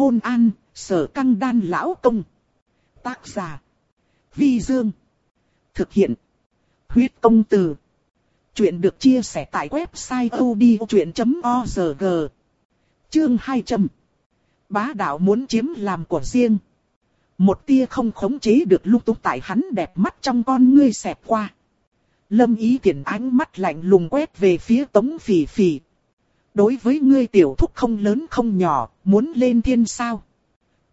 Hôn an, sở căng đan lão công. Tác giả. Vi Dương. Thực hiện. Huyết công từ. Chuyện được chia sẻ tại website odchuyện.org. Chương 200. Bá đạo muốn chiếm làm của riêng. Một tia không khống chế được lung tung tại hắn đẹp mắt trong con ngươi xẹp qua. Lâm ý tiện ánh mắt lạnh lùng quét về phía tống phỉ phỉ. Đối với ngươi tiểu thúc không lớn không nhỏ, muốn lên thiên sao.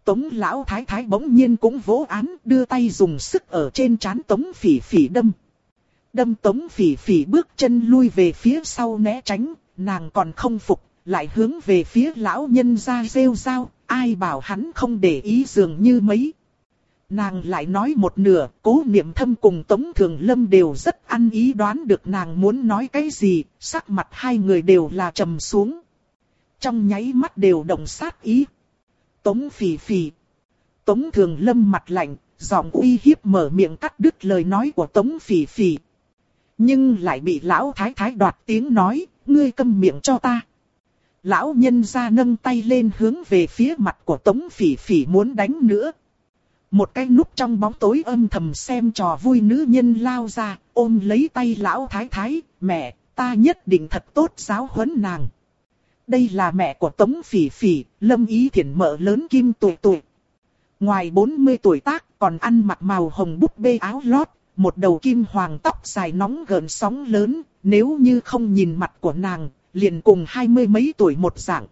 Tống lão thái thái bỗng nhiên cũng vỗ án đưa tay dùng sức ở trên trán tống phỉ phỉ đâm. Đâm tống phỉ phỉ bước chân lui về phía sau né tránh, nàng còn không phục, lại hướng về phía lão nhân ra rêu rao, ai bảo hắn không để ý dường như mấy. Nàng lại nói một nửa, cố niệm thâm cùng Tống Thường Lâm đều rất ăn ý đoán được nàng muốn nói cái gì, sắc mặt hai người đều là trầm xuống. Trong nháy mắt đều động sát ý. Tống phì phì. Tống Thường Lâm mặt lạnh, giọng uy hiếp mở miệng cắt đứt lời nói của Tống phì phì. Nhưng lại bị lão thái thái đoạt tiếng nói, ngươi câm miệng cho ta. Lão nhân ra nâng tay lên hướng về phía mặt của Tống phỉ phỉ muốn đánh nữa. Một cái núp trong bóng tối âm thầm xem trò vui nữ nhân lao ra, ôm lấy tay lão thái thái, mẹ, ta nhất định thật tốt giáo huấn nàng. Đây là mẹ của Tống Phỉ Phỉ, Lâm Ý thiện mợ lớn kim tuổi tuổi. Ngoài 40 tuổi tác còn ăn mặc màu hồng búp bê áo lót, một đầu kim hoàng tóc dài nóng gợn sóng lớn, nếu như không nhìn mặt của nàng, liền cùng hai mươi mấy tuổi một dạng.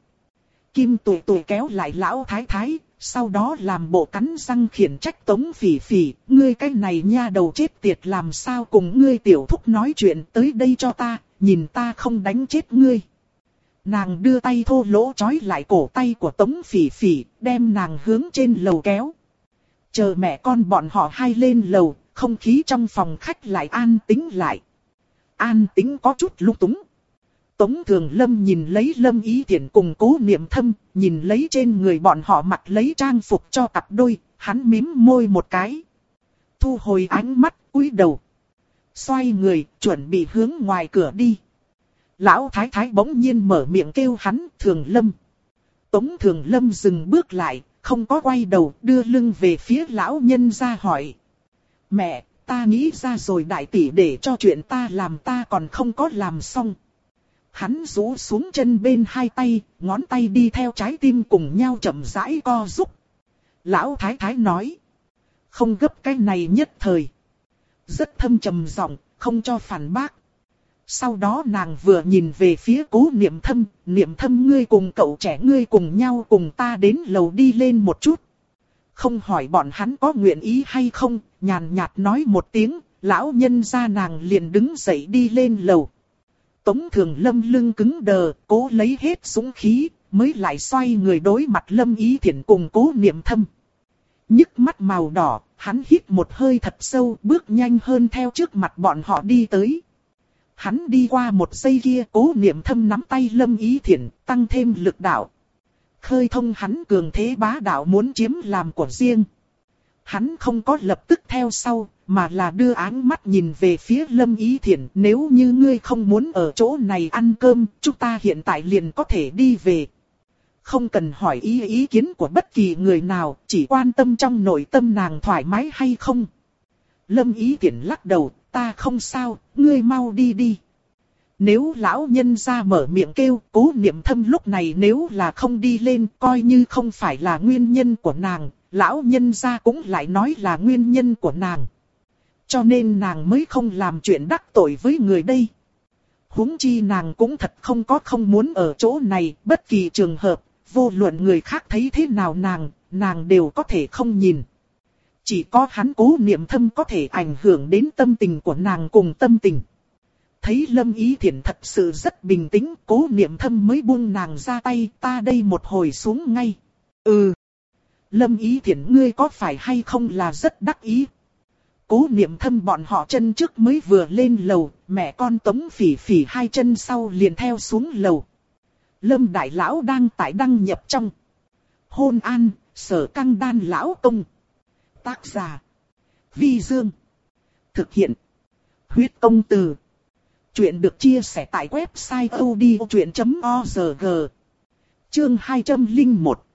Kim tuổi tuổi kéo lại lão thái thái, sau đó làm bộ cắn răng khiển trách tống phỉ phỉ, ngươi cái này nha đầu chết tiệt làm sao cùng ngươi tiểu thúc nói chuyện tới đây cho ta, nhìn ta không đánh chết ngươi. Nàng đưa tay thô lỗ trói lại cổ tay của tống phỉ phỉ, đem nàng hướng trên lầu kéo. Chờ mẹ con bọn họ hai lên lầu, không khí trong phòng khách lại an tĩnh lại. An tĩnh có chút lúc túng. Tống Thường Lâm nhìn lấy Lâm Ý Thiển cùng cố niệm thâm, nhìn lấy trên người bọn họ mặc lấy trang phục cho cặp đôi, hắn mím môi một cái. Thu hồi ánh mắt, cúi đầu. Xoay người, chuẩn bị hướng ngoài cửa đi. Lão Thái Thái bỗng nhiên mở miệng kêu hắn, Thường Lâm. Tống Thường Lâm dừng bước lại, không có quay đầu, đưa lưng về phía lão nhân ra hỏi. Mẹ, ta nghĩ ra rồi đại tỷ để cho chuyện ta làm ta còn không có làm xong. Hắn rũ xuống chân bên hai tay, ngón tay đi theo trái tim cùng nhau chậm rãi co rúc. Lão Thái Thái nói. Không gấp cái này nhất thời. Rất thâm trầm giọng, không cho phản bác. Sau đó nàng vừa nhìn về phía cố niệm thâm, niệm thâm ngươi cùng cậu trẻ ngươi cùng nhau cùng ta đến lầu đi lên một chút. Không hỏi bọn hắn có nguyện ý hay không, nhàn nhạt nói một tiếng, lão nhân ra nàng liền đứng dậy đi lên lầu. Tống thường lâm lưng cứng đờ, cố lấy hết súng khí, mới lại xoay người đối mặt lâm ý thiển cùng cố niệm thâm. Nhức mắt màu đỏ, hắn hít một hơi thật sâu, bước nhanh hơn theo trước mặt bọn họ đi tới. Hắn đi qua một giây kia, cố niệm thâm nắm tay lâm ý thiển tăng thêm lực đạo. Khơi thông hắn cường thế bá đạo muốn chiếm làm của riêng. Hắn không có lập tức theo sau, mà là đưa áng mắt nhìn về phía Lâm Ý Thiển. Nếu như ngươi không muốn ở chỗ này ăn cơm, chúng ta hiện tại liền có thể đi về. Không cần hỏi ý ý kiến của bất kỳ người nào, chỉ quan tâm trong nội tâm nàng thoải mái hay không. Lâm Ý Thiển lắc đầu, ta không sao, ngươi mau đi đi. Nếu lão nhân ra mở miệng kêu, cố niệm thâm lúc này nếu là không đi lên, coi như không phải là nguyên nhân của nàng, lão nhân gia cũng lại nói là nguyên nhân của nàng. Cho nên nàng mới không làm chuyện đắc tội với người đây. huống chi nàng cũng thật không có không muốn ở chỗ này, bất kỳ trường hợp, vô luận người khác thấy thế nào nàng, nàng đều có thể không nhìn. Chỉ có hắn cố niệm thâm có thể ảnh hưởng đến tâm tình của nàng cùng tâm tình. Thấy Lâm Ý Thiển thật sự rất bình tĩnh, cố niệm thâm mới buông nàng ra tay, ta đây một hồi xuống ngay. Ừ. Lâm Ý thiện ngươi có phải hay không là rất đắc ý, Cố niệm thâm bọn họ chân trước mới vừa lên lầu, mẹ con tống phỉ phỉ hai chân sau liền theo xuống lầu. Lâm Đại Lão đang tại đăng nhập trong. Hôn an, sở căng đan lão công. Tác giả. Vi Dương. Thực hiện. Huyết công từ. Chuyện được chia sẻ tại website odchuyện.org. Chương 201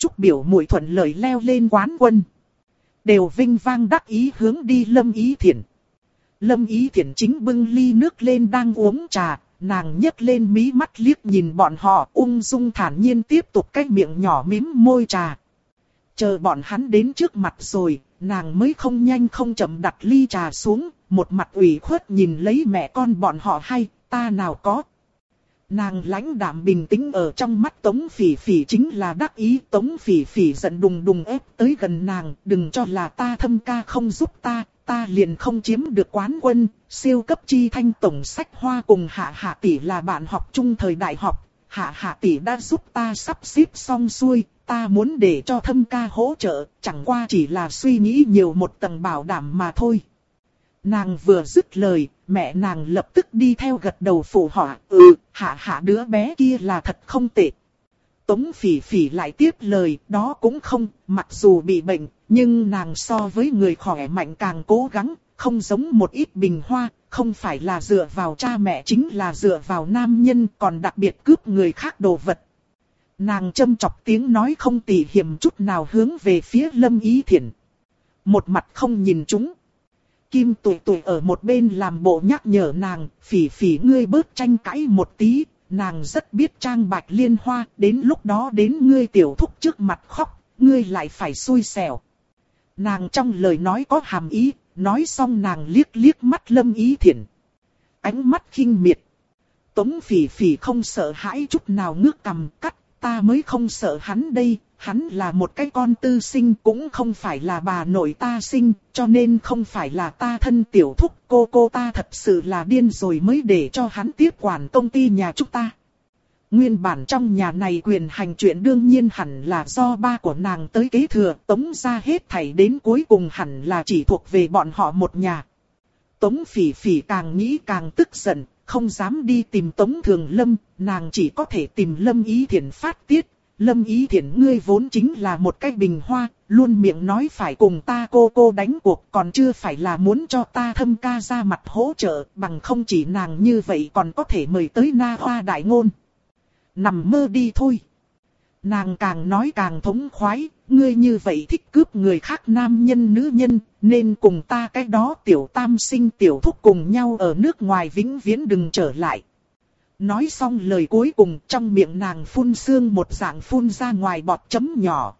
chúc biểu muội thuận lợi leo lên quán quân. Đều vinh vang đắc ý hướng đi Lâm Ý Thiển. Lâm Ý Thiển chính bưng ly nước lên đang uống trà, nàng nhấc lên mí mắt liếc nhìn bọn họ ung dung thản nhiên tiếp tục cái miệng nhỏ mím môi trà. Chờ bọn hắn đến trước mặt rồi, nàng mới không nhanh không chậm đặt ly trà xuống, một mặt ủy khuất nhìn lấy mẹ con bọn họ hay, ta nào có. Nàng lãnh đạm bình tĩnh ở trong mắt Tống Phỉ Phỉ chính là đắc ý Tống Phỉ Phỉ giận đùng đùng ép tới gần nàng, đừng cho là ta thâm ca không giúp ta, ta liền không chiếm được quán quân, siêu cấp chi thanh tổng sách hoa cùng hạ hạ tỷ là bạn học chung thời đại học, hạ hạ tỷ đã giúp ta sắp xếp xong xuôi, ta muốn để cho thâm ca hỗ trợ, chẳng qua chỉ là suy nghĩ nhiều một tầng bảo đảm mà thôi. Nàng vừa dứt lời, mẹ nàng lập tức đi theo gật đầu phụ họa, ừ, hạ hạ đứa bé kia là thật không tệ. Tống phỉ phỉ lại tiếp lời, đó cũng không, mặc dù bị bệnh, nhưng nàng so với người khỏe mạnh càng cố gắng, không giống một ít bình hoa, không phải là dựa vào cha mẹ chính là dựa vào nam nhân còn đặc biệt cướp người khác đồ vật. Nàng châm chọc tiếng nói không tỉ hiểm chút nào hướng về phía lâm ý thiện. Một mặt không nhìn chúng. Kim tụi tụi ở một bên làm bộ nhắc nhở nàng, phỉ phỉ ngươi bớt tranh cãi một tí, nàng rất biết trang bạch liên hoa, đến lúc đó đến ngươi tiểu thúc trước mặt khóc, ngươi lại phải xui xẻo. Nàng trong lời nói có hàm ý, nói xong nàng liếc liếc mắt lâm ý thiện. Ánh mắt khinh miệt. Tống phỉ phỉ không sợ hãi chút nào ngước cầm cắt, ta mới không sợ hắn đây, hắn là một cái con tư sinh cũng không phải là bà nội ta sinh, cho nên không phải là ta thân tiểu thúc cô cô ta thật sự là điên rồi mới để cho hắn tiếp quản công ty nhà chúng ta. Nguyên bản trong nhà này quyền hành chuyện đương nhiên hẳn là do ba của nàng tới kế thừa, tống ra hết thảy đến cuối cùng hẳn là chỉ thuộc về bọn họ một nhà. Tống phỉ phỉ càng nghĩ càng tức giận, không dám đi tìm tống thường lâm, nàng chỉ có thể tìm lâm ý thiền phát tiết. Lâm ý thiện ngươi vốn chính là một cái bình hoa, luôn miệng nói phải cùng ta cô cô đánh cuộc còn chưa phải là muốn cho ta thâm ca ra mặt hỗ trợ bằng không chỉ nàng như vậy còn có thể mời tới na hoa đại ngôn nằm mơ đi thôi. Nàng càng nói càng thống khoái, ngươi như vậy thích cướp người khác nam nhân nữ nhân, nên cùng ta cái đó tiểu tam sinh tiểu thúc cùng nhau ở nước ngoài vĩnh viễn đừng trở lại. Nói xong lời cuối cùng trong miệng nàng phun sương một dạng phun ra ngoài bọt chấm nhỏ.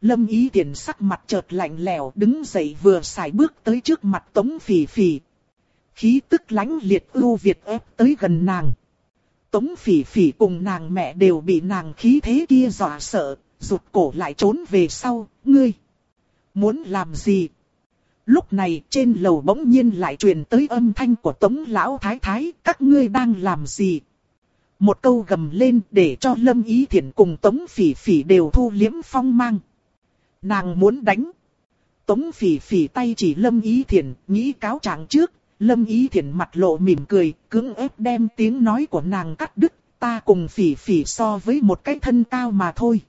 Lâm ý tiện sắc mặt chợt lạnh lẽo đứng dậy vừa xài bước tới trước mặt tống phỉ phỉ. Khí tức lánh liệt ưu việt ép tới gần nàng. Tống phỉ phỉ cùng nàng mẹ đều bị nàng khí thế kia dọa sợ, rụt cổ lại trốn về sau, ngươi. Muốn làm gì? Lúc này trên lầu bỗng nhiên lại truyền tới âm thanh của tống lão thái thái, các ngươi đang làm gì? Một câu gầm lên để cho lâm ý thiện cùng tống phỉ phỉ đều thu liếm phong mang. Nàng muốn đánh. Tống phỉ phỉ tay chỉ lâm ý thiện, nghĩ cáo trạng trước, Lâm Ý Thiển mặt lộ mỉm cười, cứng ép đem tiếng nói của nàng cắt đứt, ta cùng phỉ phỉ so với một cái thân cao mà thôi.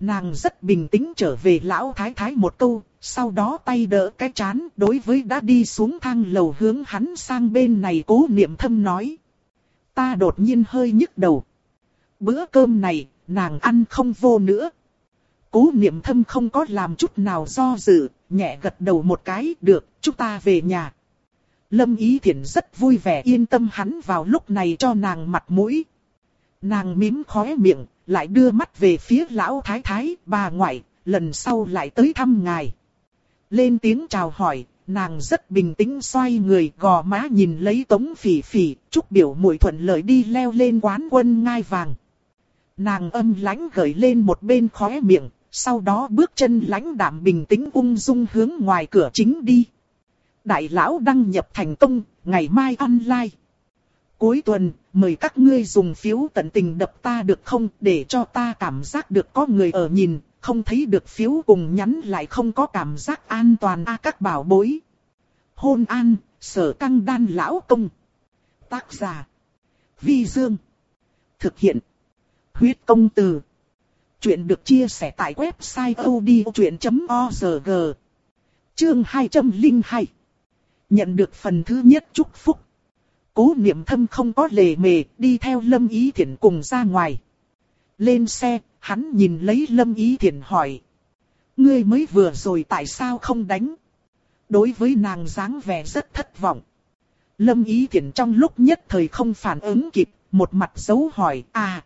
Nàng rất bình tĩnh trở về lão thái thái một câu, sau đó tay đỡ cái chán đối với đã đi xuống thang lầu hướng hắn sang bên này cố niệm thâm nói. Ta đột nhiên hơi nhức đầu. Bữa cơm này, nàng ăn không vô nữa. Cố niệm thâm không có làm chút nào do dự, nhẹ gật đầu một cái, được, chúng ta về nhà. Lâm Ý Thiển rất vui vẻ yên tâm hắn vào lúc này cho nàng mặt mũi. Nàng mím khóe miệng, lại đưa mắt về phía lão thái thái, bà ngoại, lần sau lại tới thăm ngài. Lên tiếng chào hỏi, nàng rất bình tĩnh xoay người gò má nhìn lấy tống phỉ phỉ, chúc biểu muội thuận lợi đi leo lên quán quân ngai vàng. Nàng âm lãnh gởi lên một bên khóe miệng, sau đó bước chân lãnh đạm bình tĩnh ung dung hướng ngoài cửa chính đi đại lão đăng nhập thành công, ngày mai online. Cuối tuần, mời các ngươi dùng phiếu tận tình đập ta được không để cho ta cảm giác được có người ở nhìn, không thấy được phiếu cùng nhắn lại không có cảm giác an toàn a các bảo bối. Hôn an, sở căng đan lão công. Tác giả. Vi Dương. Thực hiện. Huyết công từ. Chuyện được chia sẻ tại website odchuyện.org. Chương 202. Nhận được phần thứ nhất chúc phúc. Cố niệm thâm không có lề mề, đi theo lâm ý thiện cùng ra ngoài. Lên xe, hắn nhìn lấy Lâm Ý Thiển hỏi. Ngươi mới vừa rồi tại sao không đánh? Đối với nàng dáng vẻ rất thất vọng. Lâm Ý Thiển trong lúc nhất thời không phản ứng kịp, một mặt dấu hỏi, à,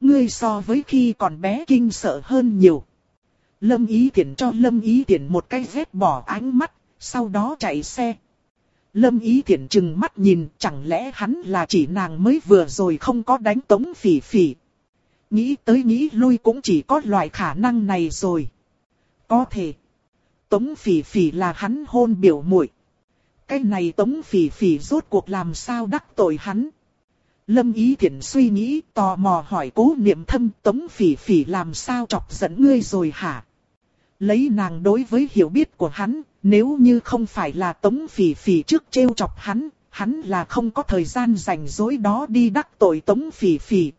ngươi so với khi còn bé kinh sợ hơn nhiều. Lâm Ý Thiển cho Lâm Ý Thiển một cái vết bỏ ánh mắt, sau đó chạy xe. Lâm Ý Thiển chừng mắt nhìn, chẳng lẽ hắn là chỉ nàng mới vừa rồi không có đánh tống phỉ phỉ. Nghĩ tới nghĩ lui cũng chỉ có loại khả năng này rồi. Có thể. Tống phỉ phỉ là hắn hôn biểu muội. Cái này tống phỉ phỉ rốt cuộc làm sao đắc tội hắn. Lâm Ý thiện suy nghĩ tò mò hỏi cố niệm thâm tống phỉ phỉ làm sao chọc giận ngươi rồi hả? Lấy nàng đối với hiểu biết của hắn, nếu như không phải là tống phỉ phỉ trước trêu chọc hắn, hắn là không có thời gian rảnh rỗi đó đi đắc tội tống phỉ phỉ.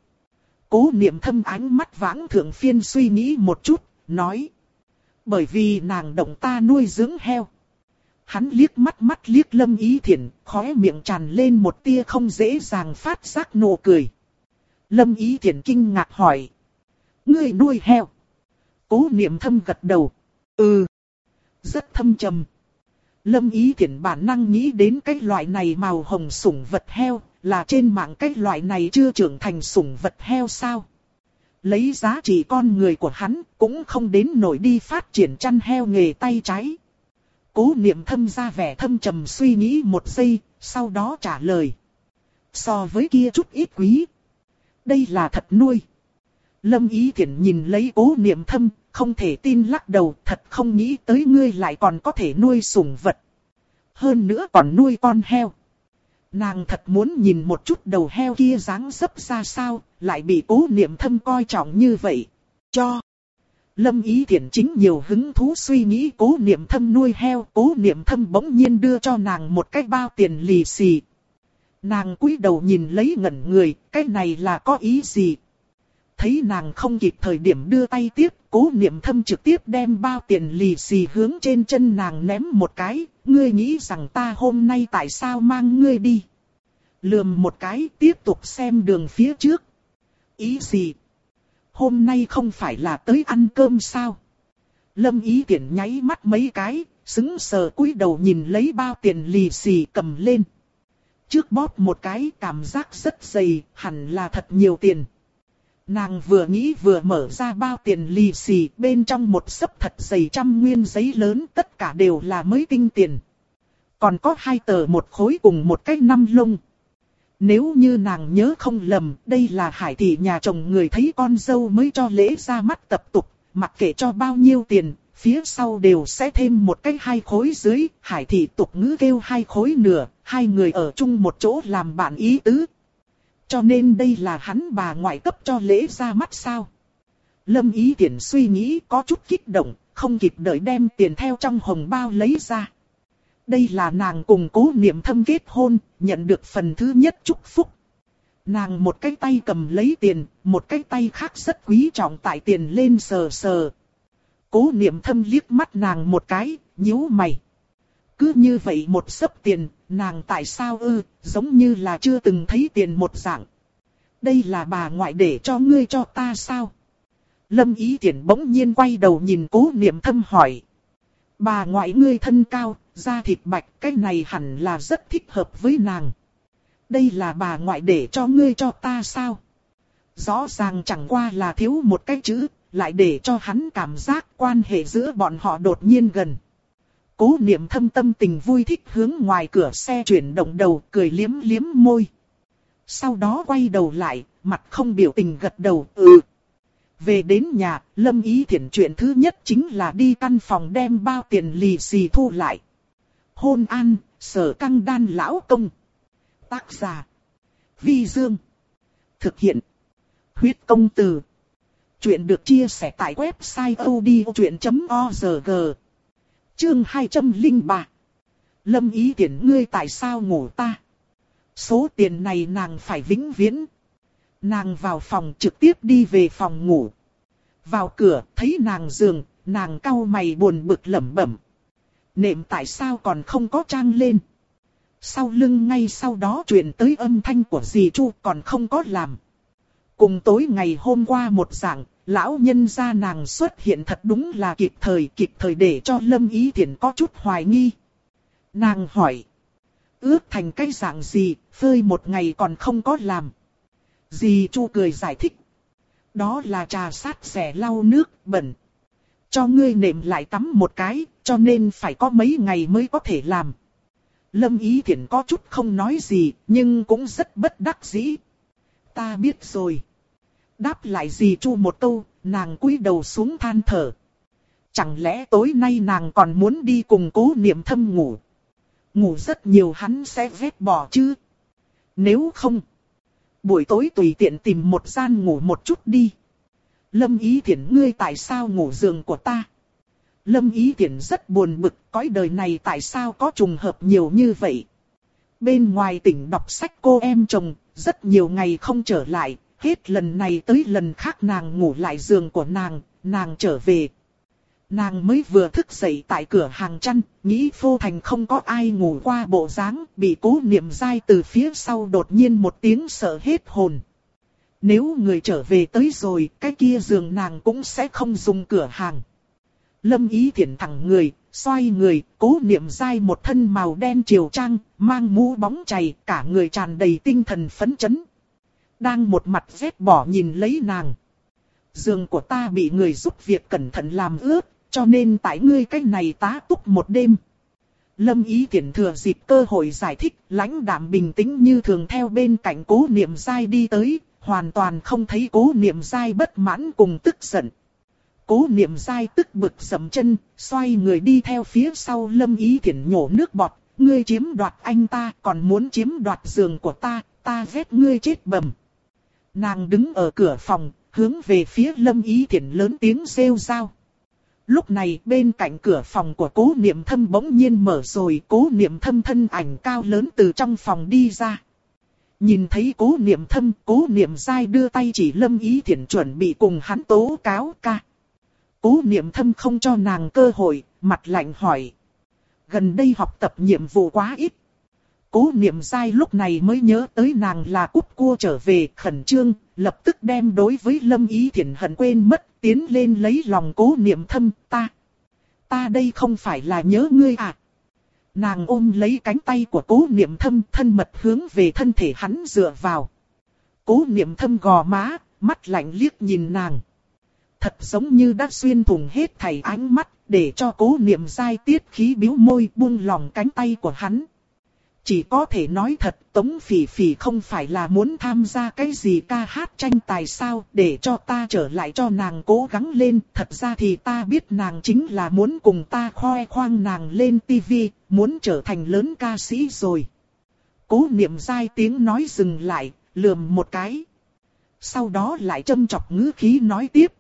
Cố niệm thâm ánh mắt vãng thượng phiên suy nghĩ một chút, nói. Bởi vì nàng động ta nuôi dưỡng heo. Hắn liếc mắt mắt liếc lâm ý thiện, khóe miệng tràn lên một tia không dễ dàng phát giác nụ cười. Lâm ý thiện kinh ngạc hỏi. Ngươi nuôi heo. Cố niệm thâm gật đầu. Ừ. Rất thâm trầm. Lâm ý thiện bản năng nghĩ đến cái loại này màu hồng sủng vật heo, là trên mạng cái loại này chưa trưởng thành sủng vật heo sao. Lấy giá trị con người của hắn cũng không đến nổi đi phát triển chăn heo nghề tay trái. Cố niệm thâm ra vẻ thâm trầm suy nghĩ một giây, sau đó trả lời. So với kia chút ít quý. Đây là thật nuôi. Lâm Ý Thiển nhìn lấy cố niệm thâm, không thể tin lắc đầu, thật không nghĩ tới ngươi lại còn có thể nuôi sủng vật. Hơn nữa còn nuôi con heo. Nàng thật muốn nhìn một chút đầu heo kia dáng dấp ra sao, lại bị cố niệm thâm coi trọng như vậy. Cho. Lâm ý thiện chính nhiều hứng thú suy nghĩ cố niệm thâm nuôi heo, cố niệm thâm bỗng nhiên đưa cho nàng một cái bao tiền lì xì. Nàng cúi đầu nhìn lấy ngẩn người, cái này là có ý gì? Thấy nàng không kịp thời điểm đưa tay tiếp, cố niệm thâm trực tiếp đem bao tiền lì xì hướng trên chân nàng ném một cái, ngươi nghĩ rằng ta hôm nay tại sao mang ngươi đi? Lườm một cái tiếp tục xem đường phía trước. Ý gì? Hôm nay không phải là tới ăn cơm sao? Lâm ý tiện nháy mắt mấy cái, xứng sờ cúi đầu nhìn lấy bao tiền lì xì cầm lên. Trước bóp một cái cảm giác rất dày, hẳn là thật nhiều tiền. Nàng vừa nghĩ vừa mở ra bao tiền lì xì bên trong một sấp thật dày trăm nguyên giấy lớn tất cả đều là mới tinh tiền. Còn có hai tờ một khối cùng một cái năm lông. Nếu như nàng nhớ không lầm, đây là hải thị nhà chồng người thấy con dâu mới cho lễ ra mắt tập tục, mặc kệ cho bao nhiêu tiền, phía sau đều sẽ thêm một cái hai khối dưới, hải thị tục ngữ kêu hai khối nửa, hai người ở chung một chỗ làm bạn ý tứ, cho nên đây là hắn bà ngoại cấp cho lễ ra mắt sao. Lâm ý tiện suy nghĩ có chút kích động, không kịp đợi đem tiền theo trong hồng bao lấy ra. Đây là nàng cùng cố niệm thâm kết hôn, nhận được phần thứ nhất chúc phúc. Nàng một cái tay cầm lấy tiền, một cái tay khác rất quý trọng tại tiền lên sờ sờ. Cố niệm thâm liếc mắt nàng một cái, nhíu mày. Cứ như vậy một sấp tiền, nàng tại sao ư, giống như là chưa từng thấy tiền một dạng. Đây là bà ngoại để cho ngươi cho ta sao? Lâm ý tiện bỗng nhiên quay đầu nhìn cố niệm thâm hỏi. Bà ngoại ngươi thân cao, da thịt bạch, cái này hẳn là rất thích hợp với nàng. Đây là bà ngoại để cho ngươi cho ta sao? Rõ ràng chẳng qua là thiếu một cái chữ, lại để cho hắn cảm giác quan hệ giữa bọn họ đột nhiên gần. Cố niệm thâm tâm tình vui thích hướng ngoài cửa xe chuyển động đầu cười liếm liếm môi. Sau đó quay đầu lại, mặt không biểu tình gật đầu ừ. Về đến nhà, Lâm Ý Thiển chuyện thứ nhất chính là đi căn phòng đem bao tiền lì xì thu lại. Hôn an, sở căng đan lão công. Tác giả. Vi Dương. Thực hiện. Huyết công từ. Chuyện được chia sẻ tại website odchuyện.org. Chương 203 Lâm ý tiện ngươi tại sao ngủ ta? Số tiền này nàng phải vĩnh viễn. Nàng vào phòng trực tiếp đi về phòng ngủ. Vào cửa thấy nàng giường, nàng cau mày buồn bực lẩm bẩm. Nệm tại sao còn không có trang lên? Sau lưng ngay sau đó truyền tới âm thanh của dì Chu còn không có làm. cùng tối ngày hôm qua một dạng, lão nhân gia nàng xuất hiện thật đúng là kịp thời kịp thời để cho Lâm Ý Thiển có chút hoài nghi. Nàng hỏi, ước thành cái dạng gì, phơi một ngày còn không có làm. Dì Chu cười giải thích. Đó là trà sát xẻ lau nước, bẩn. Cho ngươi nệm lại tắm một cái, cho nên phải có mấy ngày mới có thể làm. Lâm Ý Thiển có chút không nói gì, nhưng cũng rất bất đắc dĩ. Ta biết rồi. Đáp lại gì chu một câu, nàng cúi đầu xuống than thở. Chẳng lẽ tối nay nàng còn muốn đi cùng cố niệm thâm ngủ? Ngủ rất nhiều hắn sẽ vết bỏ chứ? Nếu không, buổi tối tùy tiện tìm một gian ngủ một chút đi. Lâm ý thiện ngươi tại sao ngủ giường của ta? Lâm ý thiện rất buồn bực, cõi đời này tại sao có trùng hợp nhiều như vậy? Bên ngoài tỉnh đọc sách cô em chồng, rất nhiều ngày không trở lại, hết lần này tới lần khác nàng ngủ lại giường của nàng, nàng trở về. Nàng mới vừa thức dậy tại cửa hàng chăn, nghĩ phô thành không có ai ngủ qua bộ dáng, bị cố niệm dai từ phía sau đột nhiên một tiếng sợ hết hồn. Nếu người trở về tới rồi, cái kia giường nàng cũng sẽ không dùng cửa hàng. Lâm ý thiện thẳng người, xoay người, cố niệm dai một thân màu đen triều trang, mang mũ bóng chày, cả người tràn đầy tinh thần phấn chấn. Đang một mặt vết bỏ nhìn lấy nàng. Giường của ta bị người giúp việc cẩn thận làm ướt, cho nên tại ngươi cách này tá túc một đêm. Lâm ý tiện thừa dịp cơ hội giải thích, lãnh đạm bình tĩnh như thường theo bên cạnh cố niệm dai đi tới, hoàn toàn không thấy cố niệm dai bất mãn cùng tức giận. Cố niệm dai tức bực dầm chân, xoay người đi theo phía sau lâm ý thiện nhổ nước bọt, ngươi chiếm đoạt anh ta còn muốn chiếm đoạt giường của ta, ta ghét ngươi chết bầm. Nàng đứng ở cửa phòng, hướng về phía lâm ý thiện lớn tiếng rêu rao. Lúc này bên cạnh cửa phòng của cố niệm thâm bỗng nhiên mở rồi cố niệm thâm thân ảnh cao lớn từ trong phòng đi ra. Nhìn thấy cố niệm thâm, cố niệm dai đưa tay chỉ lâm ý thiện chuẩn bị cùng hắn tố cáo ca. Cố niệm thâm không cho nàng cơ hội, mặt lạnh hỏi. Gần đây học tập nhiệm vụ quá ít. Cố niệm dai lúc này mới nhớ tới nàng là cúp cua trở về khẩn trương, lập tức đem đối với lâm ý thiện hận quên mất, tiến lên lấy lòng cố niệm thâm ta. Ta đây không phải là nhớ ngươi à. Nàng ôm lấy cánh tay của cố niệm thâm thân mật hướng về thân thể hắn dựa vào. Cố niệm thâm gò má, mắt lạnh liếc nhìn nàng. Thật giống như đã xuyên thủng hết thảy ánh mắt, để cho cố niệm dai tiết khí biếu môi buông lòng cánh tay của hắn. Chỉ có thể nói thật, Tống Phỉ Phỉ không phải là muốn tham gia cái gì ca hát tranh tài sao, để cho ta trở lại cho nàng cố gắng lên, thật ra thì ta biết nàng chính là muốn cùng ta khoe khoang nàng lên tivi, muốn trở thành lớn ca sĩ rồi. Cố niệm dai tiếng nói dừng lại, lườm một cái. Sau đó lại châm chọc ngữ khí nói tiếp,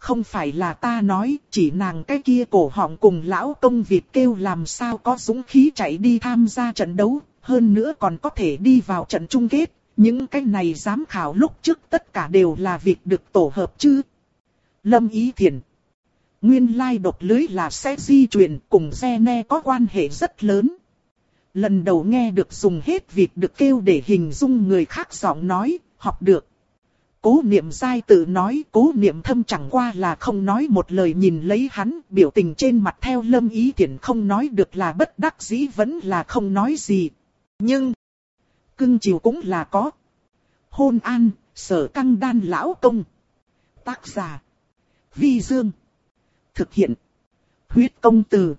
không phải là ta nói, chỉ nàng cái kia cổ họng cùng lão công Việt kêu làm sao có dũng khí chạy đi tham gia trận đấu, hơn nữa còn có thể đi vào trận chung kết. Những cái này giám khảo lúc trước tất cả đều là việc được tổ hợp chứ. Lâm Ý Thiền Nguyên lai độc lưới là xe di chuyển cùng xe ne có quan hệ rất lớn. Lần đầu nghe được dùng hết việc được kêu để hình dung người khác giọng nói, học được. Cố niệm dai tự nói cố niệm thâm chẳng qua là không nói một lời nhìn lấy hắn, biểu tình trên mặt theo lâm ý thiện không nói được là bất đắc dĩ vẫn là không nói gì. Nhưng, cưng chiều cũng là có. Hôn an, sở căng đan lão công. Tác giả, vi dương. Thực hiện, huyết công từ.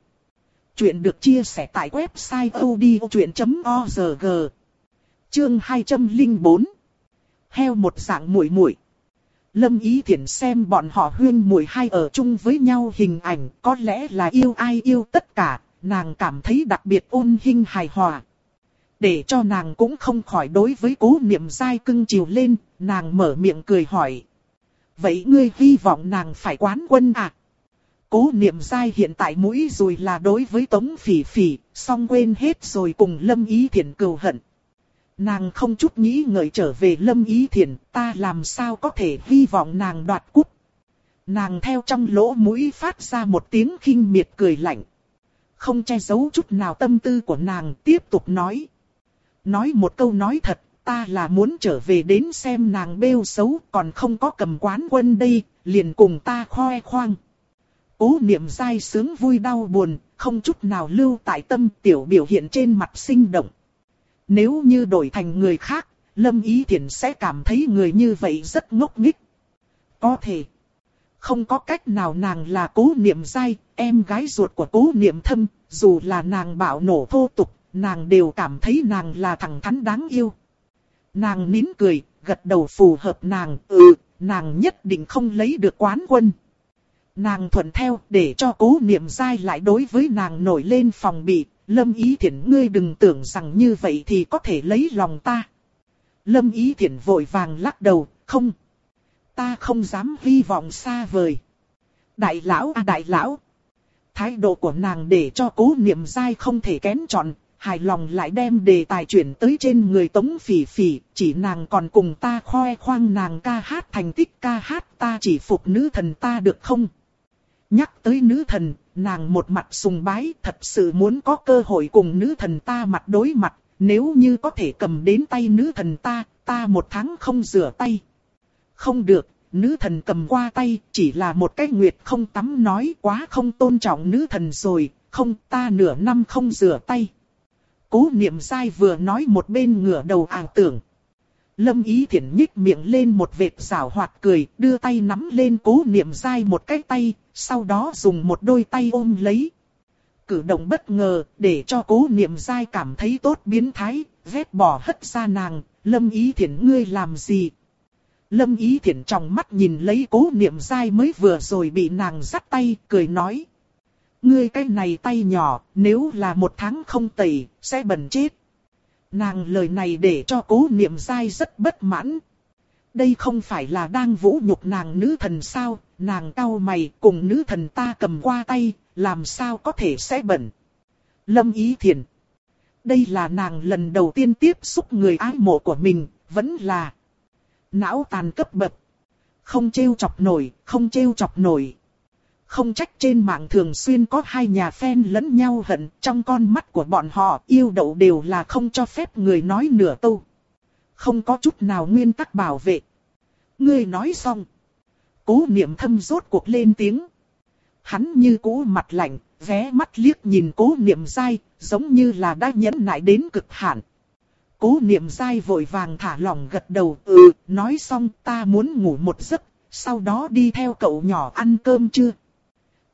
Chuyện được chia sẻ tại website odchuyện.org. Chương 204 heo một dạng muội muội. Lâm Ý Thiển xem bọn họ huyên muội hai ở chung với nhau hình ảnh, có lẽ là yêu ai yêu tất cả, nàng cảm thấy đặc biệt ôn hinh hài hòa. Để cho nàng cũng không khỏi đối với cố niệm dai cưng chiều lên, nàng mở miệng cười hỏi. Vậy ngươi hy vọng nàng phải quán quân à? Cố niệm dai hiện tại mũi rồi là đối với tống phỉ phỉ, song quên hết rồi cùng lâm ý thiện cừu hận. Nàng không chút nghĩ ngợi trở về lâm ý thiền, ta làm sao có thể hy vọng nàng đoạt cút. Nàng theo trong lỗ mũi phát ra một tiếng khinh miệt cười lạnh. Không che giấu chút nào tâm tư của nàng tiếp tục nói. Nói một câu nói thật, ta là muốn trở về đến xem nàng bêu xấu, còn không có cầm quán quân đây, liền cùng ta khoe khoang. Cố niệm dai sướng vui đau buồn, không chút nào lưu tại tâm tiểu biểu hiện trên mặt sinh động. Nếu như đổi thành người khác, Lâm Ý Thiển sẽ cảm thấy người như vậy rất ngốc nghích. Có thể. Không có cách nào nàng là cố niệm dai, em gái ruột của cố niệm thâm, dù là nàng bạo nổ thô tục, nàng đều cảm thấy nàng là thằng thắn đáng yêu. Nàng nín cười, gật đầu phù hợp nàng, ừ, nàng nhất định không lấy được quán quân. Nàng thuận theo để cho cố niệm dai lại đối với nàng nổi lên phòng bị, lâm ý thiển, ngươi đừng tưởng rằng như vậy thì có thể lấy lòng ta. Lâm ý thiển vội vàng lắc đầu, không. Ta không dám hy vọng xa vời. Đại lão à đại lão. Thái độ của nàng để cho cố niệm dai không thể kén chọn, hài lòng lại đem đề tài chuyển tới trên người tống phỉ phỉ, chỉ nàng còn cùng ta khoe khoang nàng ca hát thành tích ca hát ta chỉ phục nữ thần ta được không? Nhắc tới nữ thần, nàng một mặt sùng bái thật sự muốn có cơ hội cùng nữ thần ta mặt đối mặt, nếu như có thể cầm đến tay nữ thần ta, ta một tháng không rửa tay. Không được, nữ thần cầm qua tay, chỉ là một cái nguyệt không tắm nói quá không tôn trọng nữ thần rồi, không ta nửa năm không rửa tay. Cố niệm sai vừa nói một bên ngửa đầu ảo tưởng. Lâm ý thiển nhích miệng lên một vệt rảo hoạt cười, đưa tay nắm lên cố niệm dai một cái tay, sau đó dùng một đôi tay ôm lấy. Cử động bất ngờ, để cho cố niệm dai cảm thấy tốt biến thái, vết bỏ hất ra nàng, lâm ý thiện ngươi làm gì? Lâm ý thiện trong mắt nhìn lấy cố niệm dai mới vừa rồi bị nàng dắt tay, cười nói. Ngươi cái này tay nhỏ, nếu là một tháng không tẩy, sẽ bẩn chết. Nàng lời này để cho cố niệm dai rất bất mãn. Đây không phải là đang vũ nhục nàng nữ thần sao, nàng cau mày cùng nữ thần ta cầm qua tay, làm sao có thể sẽ bẩn. Lâm Ý Thiền. Đây là nàng lần đầu tiên tiếp xúc người ái mộ của mình, vẫn là não tàn cấp bậc. Không trêu chọc nổi, không trêu chọc nổi. Không trách trên mạng thường xuyên có hai nhà fan lẫn nhau hận, trong con mắt của bọn họ yêu đậu đều là không cho phép người nói nửa câu. Không có chút nào nguyên tắc bảo vệ. Ngươi nói xong. Cố niệm thâm rốt cuộc lên tiếng. Hắn như cũ mặt lạnh, vé mắt liếc nhìn cố niệm dai, giống như là đã nhẫn nại đến cực hạn. Cố niệm dai vội vàng thả lỏng gật đầu, ừ, nói xong ta muốn ngủ một giấc, sau đó đi theo cậu nhỏ ăn cơm chưa?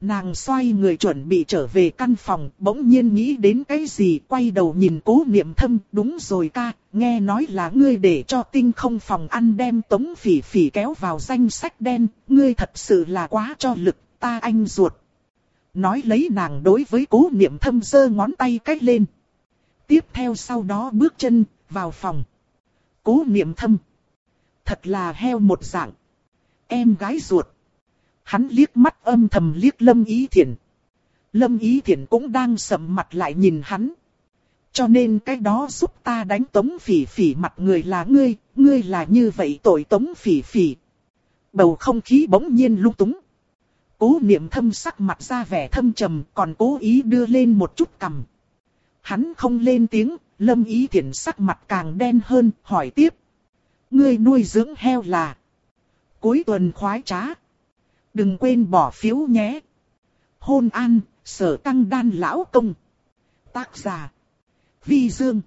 Nàng xoay người chuẩn bị trở về căn phòng, bỗng nhiên nghĩ đến cái gì, quay đầu nhìn cố niệm thâm, đúng rồi ca, nghe nói là ngươi để cho tinh không phòng ăn đem tống phỉ phỉ kéo vào danh sách đen, ngươi thật sự là quá cho lực, ta anh ruột. Nói lấy nàng đối với cố niệm thâm giơ ngón tay cách lên. Tiếp theo sau đó bước chân, vào phòng. Cố niệm thâm. Thật là heo một dạng. Em gái ruột. Hắn liếc mắt âm thầm liếc Lâm Ý Thiển. Lâm Ý Thiển cũng đang sầm mặt lại nhìn hắn. Cho nên cái đó giúp ta đánh tống phỉ phỉ mặt người là ngươi, ngươi là như vậy tội tống phỉ phỉ. Bầu không khí bỗng nhiên lung túng. Cố niệm thâm sắc mặt ra vẻ thâm trầm còn cố ý đưa lên một chút cầm. Hắn không lên tiếng, lâm ý thiện sắc mặt càng đen hơn, hỏi tiếp. Ngươi nuôi dưỡng heo là. Cuối tuần khoái trá. Đừng quên bỏ phiếu nhé. Hôn an, sở tăng đan lão công. Tác giả. Vi Dương.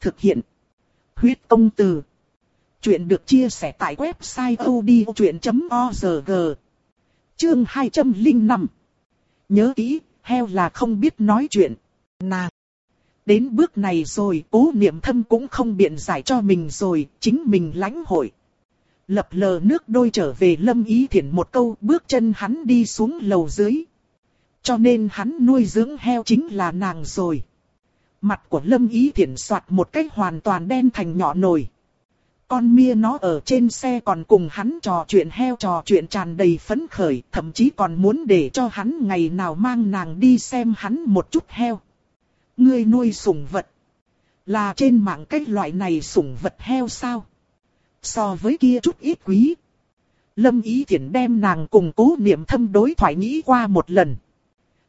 Thực hiện. Huyết công từ. Chuyện được chia sẻ tại website odchuyện.org. Chương 205. Nhớ kỹ, heo là không biết nói chuyện. Nàng. Đến bước này rồi, cố niệm thâm cũng không biện giải cho mình rồi, chính mình lãnh hội. Lập lờ nước đôi trở về lâm ý thiện một câu bước chân hắn đi xuống lầu dưới. Cho nên hắn nuôi dưỡng heo chính là nàng rồi. Mặt của lâm ý thiện soạt một cách hoàn toàn đen thành nhỏ nồi. Con mia nó ở trên xe còn cùng hắn trò chuyện heo trò chuyện tràn đầy phấn khởi, thậm chí còn muốn để cho hắn ngày nào mang nàng đi xem hắn một chút heo. Ngươi nuôi sủng vật. Là trên mạng cái loại này sủng vật heo sao? So với kia chút ít quý. Lâm Ý Thiển đem nàng cùng cố niệm thâm đối thoại nghĩ qua một lần.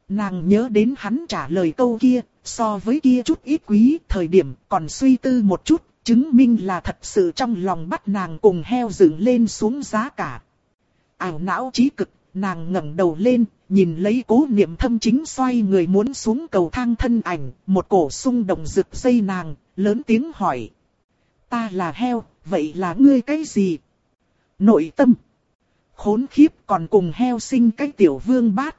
Nàng nhớ đến hắn trả lời câu kia, so với kia chút ít quý, thời điểm còn suy tư một chút, chứng minh là thật sự trong lòng bắt nàng cùng heo dựng lên xuống giá cả. Ảo não trí cực, nàng ngẩng đầu lên, nhìn lấy cố niệm thâm chính xoay người muốn xuống cầu thang thân ảnh, một cổ sung động rực dây nàng, lớn tiếng hỏi. Ta là heo, vậy là ngươi cái gì? Nội tâm. Khốn khiếp còn cùng heo sinh cái tiểu vương bát.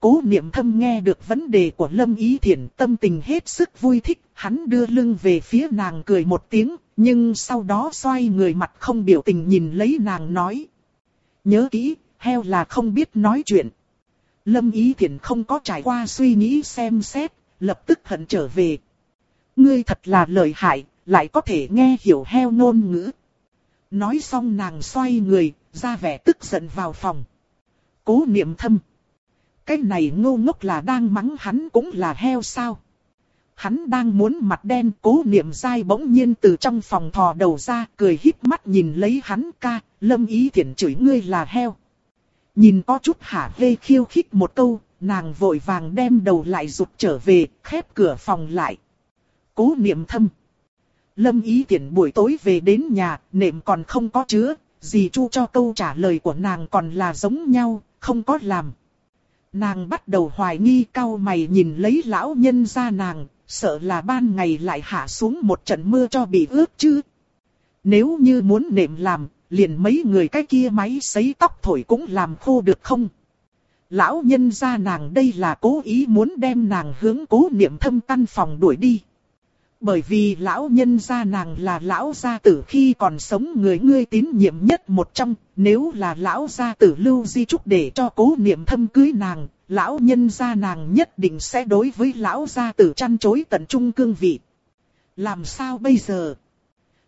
Cố niệm thâm nghe được vấn đề của Lâm Ý Thiển tâm tình hết sức vui thích, hắn đưa lưng về phía nàng cười một tiếng, nhưng sau đó xoay người mặt không biểu tình nhìn lấy nàng nói. Nhớ kỹ, heo là không biết nói chuyện. Lâm Ý Thiển không có trải qua suy nghĩ xem xét, lập tức hận trở về. Ngươi thật là lợi hại, lại có thể nghe hiểu heo ngôn ngữ. Nói xong nàng xoay người, ra vẻ tức giận vào phòng. Cố niệm thâm. Cái này ngô ngốc là đang mắng hắn cũng là heo sao. Hắn đang muốn mặt đen cố niệm dai bỗng nhiên từ trong phòng thò đầu ra cười híp mắt nhìn lấy hắn ca, lâm ý thiện chửi ngươi là heo. Nhìn có chút hả hê khiêu khích một câu, nàng vội vàng đem đầu lại rụt trở về, khép cửa phòng lại. Cố niệm thâm. Lâm ý tiện buổi tối về đến nhà, nệm còn không có chứa, dì chu cho câu trả lời của nàng còn là giống nhau, không có làm. Nàng bắt đầu hoài nghi cao mày nhìn lấy lão nhân ra nàng, sợ là ban ngày lại hạ xuống một trận mưa cho bị ướt chứ. Nếu như muốn nệm làm, liền mấy người cái kia máy sấy tóc thổi cũng làm khô được không? Lão nhân ra nàng đây là cố ý muốn đem nàng hướng cố niệm thâm căn phòng đuổi đi. Bởi vì lão nhân gia nàng là lão gia tử khi còn sống người ngươi tín nhiệm nhất một trong, nếu là lão gia tử lưu di trúc để cho cố niệm thâm cưới nàng, lão nhân gia nàng nhất định sẽ đối với lão gia tử chăn chối tận trung cương vị. Làm sao bây giờ?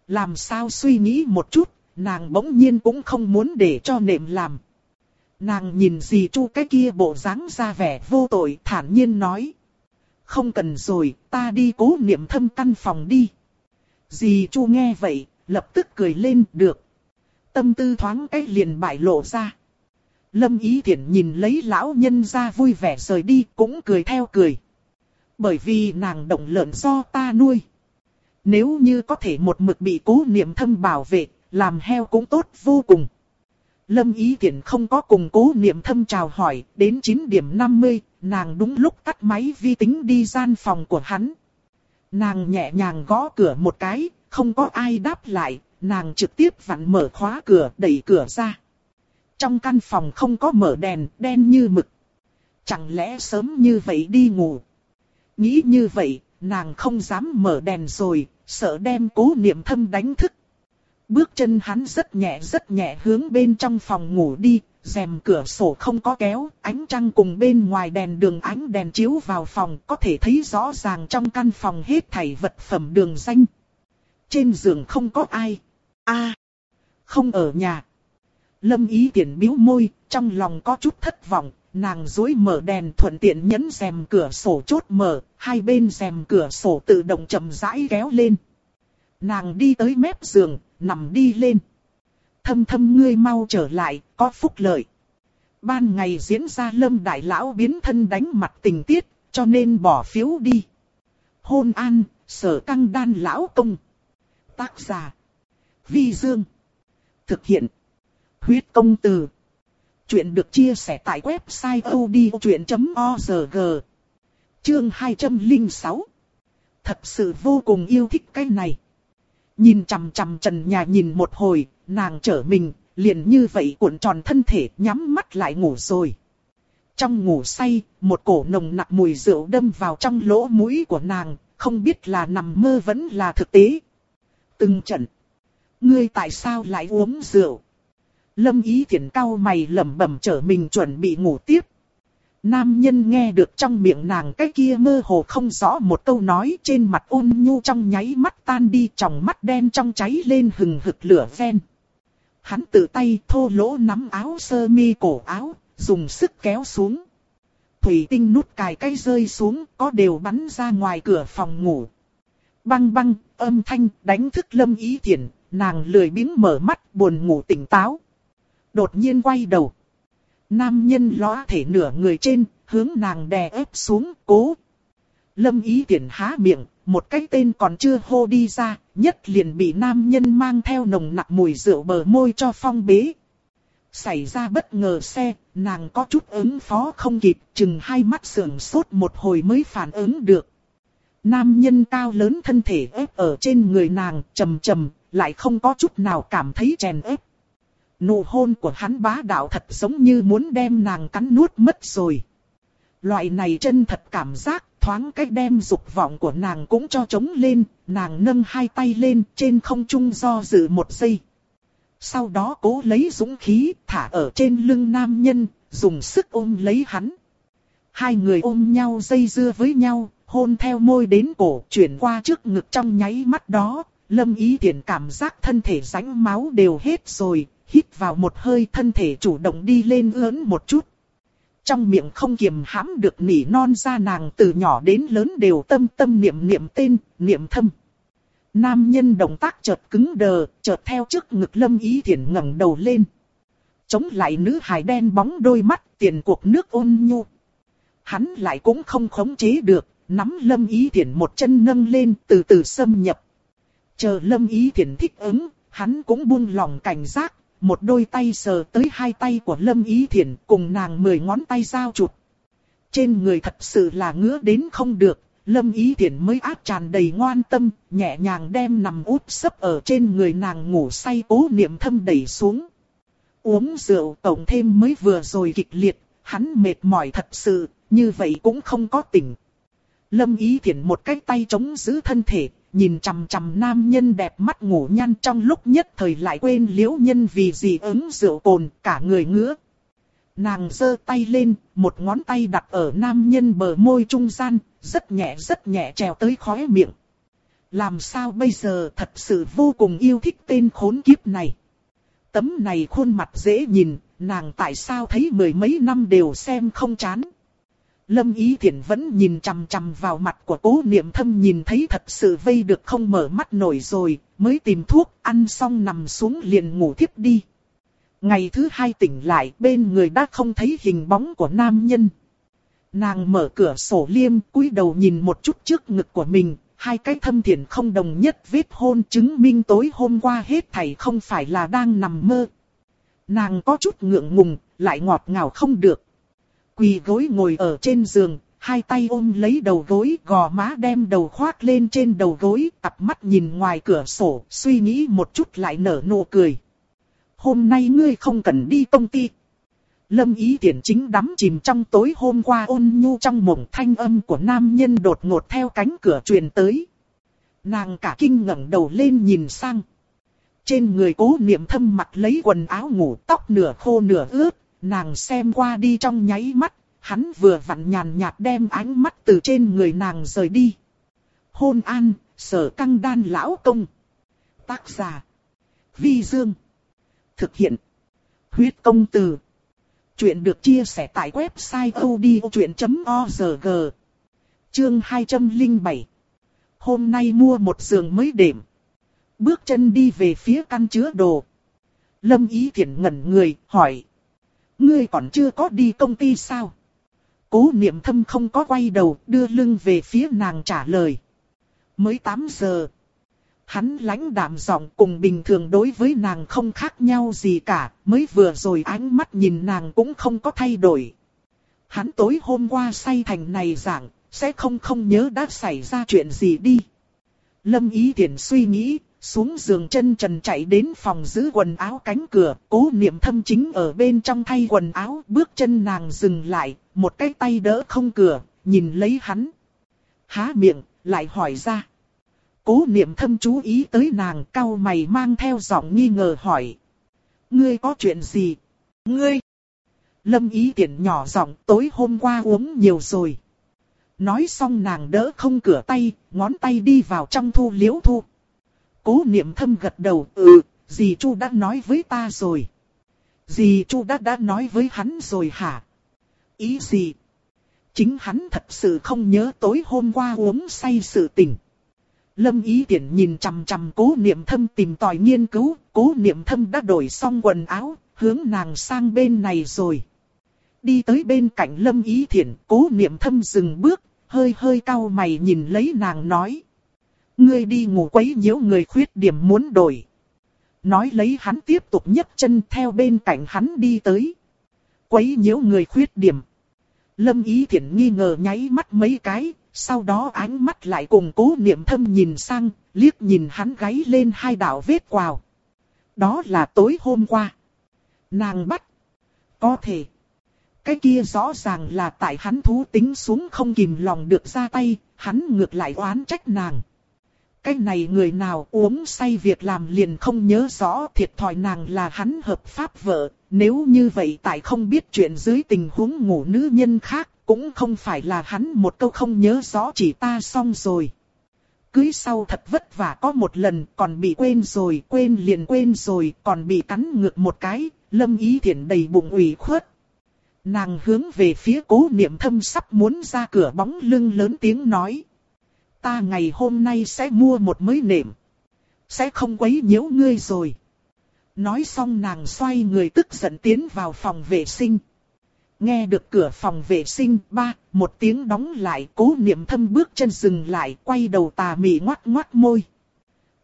Làm sao suy nghĩ một chút, nàng bỗng nhiên cũng không muốn để cho nệm làm. Nàng nhìn gì chu cái kia bộ dáng ra vẻ vô tội thản nhiên nói. Không cần rồi, ta đi cố niệm thâm căn phòng đi. Dì chu nghe vậy, lập tức cười lên được. Tâm tư thoáng cái liền bại lộ ra. Lâm ý Thiển nhìn lấy lão nhân ra vui vẻ rời đi cũng cười theo cười. Bởi vì nàng động lợn do ta nuôi. Nếu như có thể một mực bị cố niệm thâm bảo vệ, làm heo cũng tốt vô cùng. Lâm Ý Tiễn không có cùng cố niệm thâm chào hỏi, đến 9 điểm 50, nàng đúng lúc tắt máy vi tính đi gian phòng của hắn. Nàng nhẹ nhàng gõ cửa một cái, không có ai đáp lại, nàng trực tiếp vặn mở khóa cửa, đẩy cửa ra. Trong căn phòng không có mở đèn, đen như mực. Chẳng lẽ sớm như vậy đi ngủ? Nghĩ như vậy, nàng không dám mở đèn rồi, sợ đem cố niệm thâm đánh thức. Bước chân hắn rất nhẹ rất nhẹ hướng bên trong phòng ngủ đi, rèm cửa sổ không có kéo, ánh trăng cùng bên ngoài đèn đường ánh đèn chiếu vào phòng có thể thấy rõ ràng trong căn phòng hết thảy vật phẩm đường danh. Trên giường không có ai. a không ở nhà. Lâm ý tiện biếu môi, trong lòng có chút thất vọng, nàng dối mở đèn thuận tiện nhấn rèm cửa sổ chốt mở, hai bên rèm cửa sổ tự động chậm rãi kéo lên. Nàng đi tới mép giường, nằm đi lên. Thâm thâm ngươi mau trở lại, có phúc lợi. Ban ngày diễn ra lâm đại lão biến thân đánh mặt tình tiết, cho nên bỏ phiếu đi. Hôn an, sở căng đan lão công. Tác giả. Vi Dương. Thực hiện. Huyết công từ. Chuyện được chia sẻ tại website odchuyện.org. Chương 206. Thật sự vô cùng yêu thích cái này. Nhìn chằm chằm trần nhà nhìn một hồi, nàng trở mình, liền như vậy cuộn tròn thân thể nhắm mắt lại ngủ rồi. Trong ngủ say, một cổ nồng nặc mùi rượu đâm vào trong lỗ mũi của nàng, không biết là nằm mơ vẫn là thực tế. Từng trận. Ngươi tại sao lại uống rượu? Lâm ý thiện cao mày lẩm bẩm trở mình chuẩn bị ngủ tiếp. Nam nhân nghe được trong miệng nàng cái kia mơ hồ không rõ một câu nói trên mặt ôn nhu trong nháy mắt tan đi tròng mắt đen trong cháy lên hừng hực lửa ven. Hắn tự tay thô lỗ nắm áo sơ mi cổ áo, dùng sức kéo xuống. Thủy tinh nút cài cây rơi xuống có đều bắn ra ngoài cửa phòng ngủ. Băng băng, âm thanh đánh thức lâm ý thiện, nàng lười biếng mở mắt buồn ngủ tỉnh táo. Đột nhiên quay đầu. Nam nhân lõa thể nửa người trên, hướng nàng đè ép xuống, cố. Lâm ý tiện há miệng, một cái tên còn chưa hô đi ra, nhất liền bị nam nhân mang theo nồng nặc mùi rượu bờ môi cho phong bế. Xảy ra bất ngờ xe, nàng có chút ứng phó không kịp, chừng hai mắt sườn sốt một hồi mới phản ứng được. Nam nhân cao lớn thân thể ép ở trên người nàng, trầm trầm, lại không có chút nào cảm thấy chèn ép. Nụ hôn của hắn bá đạo thật giống như muốn đem nàng cắn nuốt mất rồi. Loại này chân thật cảm giác, thoáng cách đem dục vọng của nàng cũng cho trống lên, nàng nâng hai tay lên trên không trung do dự một giây. Sau đó cố lấy dũng khí, thả ở trên lưng nam nhân, dùng sức ôm lấy hắn. Hai người ôm nhau dây dưa với nhau, hôn theo môi đến cổ, chuyển qua trước ngực trong nháy mắt đó, lâm ý tiện cảm giác thân thể rãnh máu đều hết rồi, hít vào một hơi thân thể chủ động đi lên ớn một chút. Trong miệng không kiềm hãm được nỉ non ra nàng từ nhỏ đến lớn đều tâm tâm niệm niệm tên, niệm thâm. Nam nhân động tác chợt cứng đờ, chợt theo trước ngực lâm ý thiển ngẩng đầu lên. Chống lại nữ hài đen bóng đôi mắt, tiền cuộc nước ôn nhu. Hắn lại cũng không khống chế được, nắm lâm ý thiển một chân nâng lên từ từ xâm nhập. Chờ lâm ý thiển thích ứng, hắn cũng buông lòng cảnh giác, một đôi tay sờ tới hai tay của Lâm Ý Thiển cùng nàng mười ngón tay giao chụt. Trên người thật sự là ngứa đến không được, Lâm Ý Thiển mới áp tràn đầy ngoan tâm, nhẹ nhàng đem nằm út sấp ở trên người nàng ngủ say cố niệm thâm đẩy xuống. Uống rượu tổng thêm mới vừa rồi kịch liệt, hắn mệt mỏi thật sự, như vậy cũng không có tỉnh. Lâm Ý Thiển một cái tay chống giữ thân thể, nhìn chằm chằm nam nhân đẹp mắt ngủ nhăn trong lúc nhất thời lại quên liễu nhân vì gì ứng rượu cồn, cả người ngứa. Nàng giơ tay lên, một ngón tay đặt ở nam nhân bờ môi trung gian, rất nhẹ rất nhẹ trèo tới khóe miệng. Làm sao bây giờ thật sự vô cùng yêu thích tên khốn kiếp này. Tấm này khuôn mặt dễ nhìn, nàng tại sao thấy mười mấy năm đều xem không chán. Lâm Ý Thiển vẫn nhìn chằm chằm vào mặt của cố niệm thâm nhìn thấy thật sự vây được không mở mắt nổi rồi, mới tìm thuốc, ăn xong nằm xuống liền ngủ thiếp đi. Ngày thứ hai tỉnh lại bên người đã không thấy hình bóng của nam nhân. Nàng mở cửa sổ liêm cúi đầu nhìn một chút trước ngực của mình, hai cái thâm thiển không đồng nhất vết hôn chứng minh tối hôm qua hết thảy không phải là đang nằm mơ. Nàng có chút ngượng ngùng, lại ngọt ngào không được. Quỳ gối ngồi ở trên giường, hai tay ôm lấy đầu gối, gò má đem đầu khoác lên trên đầu gối, cặp mắt nhìn ngoài cửa sổ, suy nghĩ một chút lại nở nụ cười. Hôm nay ngươi không cần đi công ty. Lâm ý tiện chính đắm chìm trong tối hôm qua ôn nhu trong mộng thanh âm của nam nhân đột ngột theo cánh cửa truyền tới. Nàng cả kinh ngẩng đầu lên nhìn sang. Trên người cố niệm thâm mặt lấy quần áo ngủ tóc nửa khô nửa ướt, nàng xem qua đi trong nháy mắt, hắn vừa vặn nhàn nhạt đem ánh mắt từ trên người nàng rời đi. Hôn an, sở căng đan lão công. Tác giả. Vi Dương. Thực hiện. Huyết công từ. Chuyện được chia sẻ tại website odchuyện.org. Chương 207. Hôm nay mua một giường mới đệm. Bước chân đi về phía căn chứa đồ. Lâm Ý Thiển ngẩn người, hỏi. Ngươi còn chưa có đi công ty sao? Cố niệm thâm không có quay đầu, đưa lưng về phía nàng trả lời. Mới 8 giờ. Hắn lãnh đạm giọng cùng bình thường đối với nàng không khác nhau gì cả, mới vừa rồi ánh mắt nhìn nàng cũng không có thay đổi. Hắn tối hôm qua say thành này dạng, sẽ không không nhớ đã xảy ra chuyện gì đi. Lâm ý tiện suy nghĩ, xuống giường chân trần chạy đến phòng giữ quần áo cánh cửa, cố niệm thâm chính ở bên trong thay quần áo, bước chân nàng dừng lại, một cái tay đỡ không cửa, nhìn lấy hắn. Há miệng, lại hỏi ra. Cố niệm thâm chú ý tới nàng cau mày mang theo giọng nghi ngờ hỏi. Ngươi có chuyện gì? Ngươi! Lâm ý tiện nhỏ giọng tối hôm qua uống nhiều rồi. Nói xong nàng đỡ không cửa tay, ngón tay đi vào trong thu liễu thu. Cố niệm thâm gật đầu, ừ, dì Chu đã nói với ta rồi. Dì Chu đã đã nói với hắn rồi hả? Ý gì? Chính hắn thật sự không nhớ tối hôm qua uống say sự tình. Lâm ý tiện nhìn chằm chằm cố niệm thâm tìm tòi nghiên cứu, cố niệm thâm đã đổi xong quần áo, hướng nàng sang bên này rồi. Đi tới bên cạnh lâm ý thiện, cố niệm thâm dừng bước, hơi hơi cau mày nhìn lấy nàng nói. Ngươi đi ngủ quấy nhiễu người khuyết điểm muốn đổi. Nói lấy hắn tiếp tục nhấc chân theo bên cạnh hắn đi tới. Quấy nhiễu người khuyết điểm. Lâm ý thiện nghi ngờ nháy mắt mấy cái, sau đó ánh mắt lại cùng cố niệm thâm nhìn sang, liếc nhìn hắn gáy lên hai đạo vết quào. Đó là tối hôm qua. Nàng bắt. Có thể. Cái kia rõ ràng là tại hắn thú tính xuống không kìm lòng được ra tay, hắn ngược lại oán trách nàng. Cái này người nào uống say việc làm liền không nhớ rõ thiệt thòi nàng là hắn hợp pháp vợ, nếu như vậy tại không biết chuyện dưới tình huống ngủ nữ nhân khác, cũng không phải là hắn một câu không nhớ rõ chỉ ta xong rồi. Cưới sau thật vất vả có một lần còn bị quên rồi, quên liền quên rồi, còn bị cắn ngược một cái, lâm ý thiện đầy bụng ủy khuất. Nàng hướng về phía cố niệm thâm sắp muốn ra cửa bóng lưng lớn tiếng nói. Ta ngày hôm nay sẽ mua một mới nệm. Sẽ không quấy nhiễu ngươi rồi. Nói xong nàng xoay người tức giận tiến vào phòng vệ sinh. Nghe được cửa phòng vệ sinh ba, một tiếng đóng lại cố niệm thâm bước chân dừng lại quay đầu tà mị ngoắt ngoắt môi.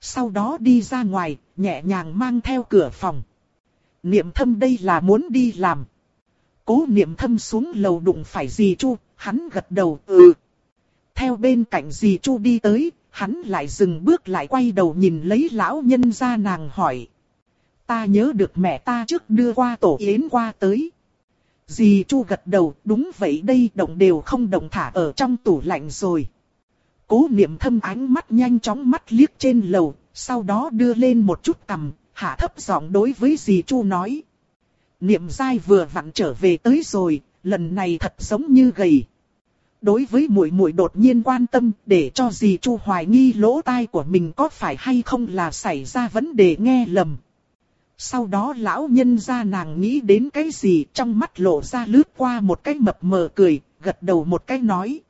Sau đó đi ra ngoài, nhẹ nhàng mang theo cửa phòng. Niệm thâm đây là muốn đi làm. Cố niệm thâm xuống lầu đụng phải gì Chu, hắn gật đầu ừ. Theo bên cạnh dì Chu đi tới, hắn lại dừng bước lại quay đầu nhìn lấy lão nhân ra nàng hỏi. Ta nhớ được mẹ ta trước đưa qua tổ yến qua tới. Dì Chu gật đầu, đúng vậy đây động đều không động thả ở trong tủ lạnh rồi. Cố niệm thâm ánh mắt nhanh chóng mắt liếc trên lầu, sau đó đưa lên một chút cầm, hạ thấp giọng đối với dì Chu nói. Niệm dai vừa vặn trở về tới rồi, lần này thật giống như gầy. Đối với muội muội đột nhiên quan tâm để cho dì Chu hoài nghi lỗ tai của mình có phải hay không là xảy ra vấn đề nghe lầm. Sau đó lão nhân ra nàng nghĩ đến cái gì trong mắt lộ ra lướt qua một cái mập mờ cười, gật đầu một cái nói.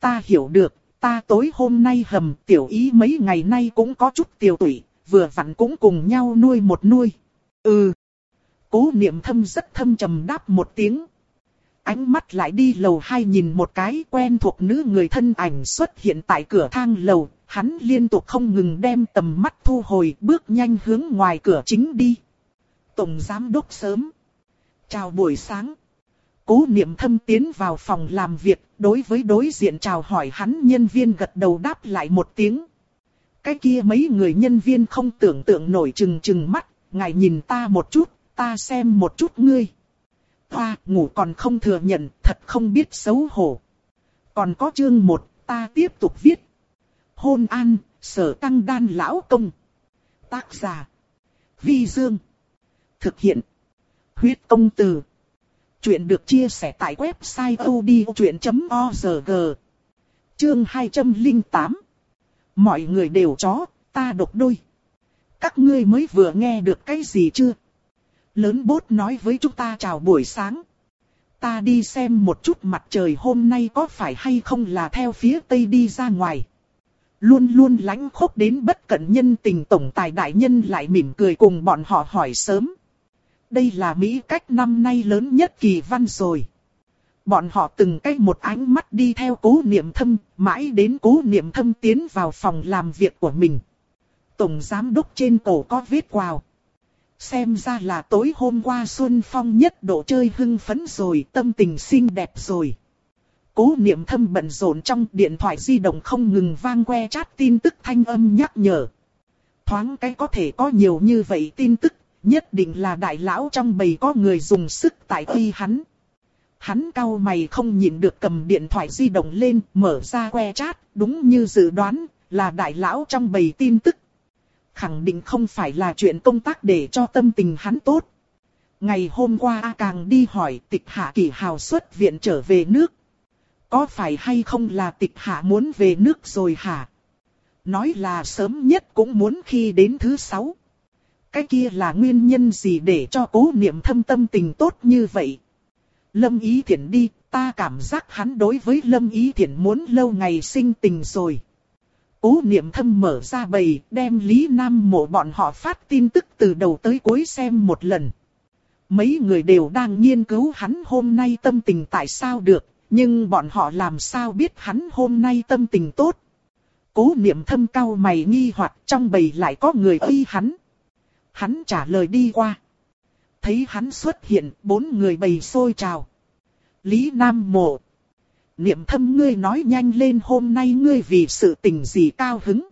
Ta hiểu được, ta tối hôm nay hầm tiểu ý mấy ngày nay cũng có chút tiểu tụy, vừa vặn cũng cùng nhau nuôi một nuôi. Ừ. Cố niệm thâm rất thâm trầm đáp một tiếng. Ánh mắt lại đi lầu hai nhìn một cái quen thuộc nữ người thân ảnh xuất hiện tại cửa thang lầu, hắn liên tục không ngừng đem tầm mắt thu hồi bước nhanh hướng ngoài cửa chính đi. Tổng Giám Đốc sớm. Chào buổi sáng. Cố niệm thâm tiến vào phòng làm việc, đối với đối diện chào hỏi hắn nhân viên gật đầu đáp lại một tiếng. Cái kia mấy người nhân viên không tưởng tượng nổi chừng chừng mắt, ngài nhìn ta một chút, ta xem một chút ngươi. Hoa, ngủ còn không thừa nhận, thật không biết xấu hổ. Còn có chương một, ta tiếp tục viết. Hôn an, sở tăng đan lão công. Tác giả. Vi Dương. Thực hiện. Huyết công từ. Chuyện được chia sẻ tại website odchuyện.org. Chương 208. Mọi người đều chó, ta độc đôi. Các ngươi mới vừa nghe được cái gì chưa? Lớn bốt nói với chúng ta chào buổi sáng. Ta đi xem một chút mặt trời hôm nay có phải hay không là theo phía tây đi ra ngoài. Luôn luôn lánh khốc đến bất cẩn nhân tình tổng tài đại nhân lại mỉm cười cùng bọn họ hỏi sớm. Đây là Mỹ cách năm nay lớn nhất kỳ văn rồi. Bọn họ từng cách một ánh mắt đi theo cố niệm thâm, mãi đến cố niệm thâm tiến vào phòng làm việc của mình. Tổng giám đốc trên cổ có vết quào. Xem ra là tối hôm qua Xuân Phong nhất độ chơi hưng phấn rồi, tâm tình xinh đẹp rồi. Cố niệm thâm bận rộn trong điện thoại di động không ngừng vang que chat tin tức thanh âm nhắc nhở. Thoáng cái có thể có nhiều như vậy tin tức, nhất định là đại lão trong bầy có người dùng sức tại khi hắn. Hắn cau mày không nhịn được cầm điện thoại di động lên, mở ra que chat, đúng như dự đoán, là đại lão trong bầy tin tức khẳng định không phải là chuyện công tác để cho tâm tình hắn tốt. Ngày hôm qua A Càng đi hỏi tịch hạ kỳ hào xuất viện trở về nước. Có phải hay không là tịch hạ muốn về nước rồi hả? Nói là sớm nhất cũng muốn khi đến thứ sáu. Cái kia là nguyên nhân gì để cho cố niệm thâm tâm tình tốt như vậy? Lâm Ý Thiển đi, ta cảm giác hắn đối với Lâm Ý Thiển muốn lâu ngày sinh tình rồi. Cố niệm thâm mở ra bầy, đem Lý Nam mộ bọn họ phát tin tức từ đầu tới cuối xem một lần. Mấy người đều đang nghiên cứu hắn hôm nay tâm tình tại sao được, nhưng bọn họ làm sao biết hắn hôm nay tâm tình tốt. Cố niệm thâm cao mày nghi hoặc trong bầy lại có người uy hắn. Hắn trả lời đi qua. Thấy hắn xuất hiện, bốn người bầy xôi trào. Lý Nam Mộ. Niệm thâm ngươi nói nhanh lên hôm nay ngươi vì sự tình gì cao hứng.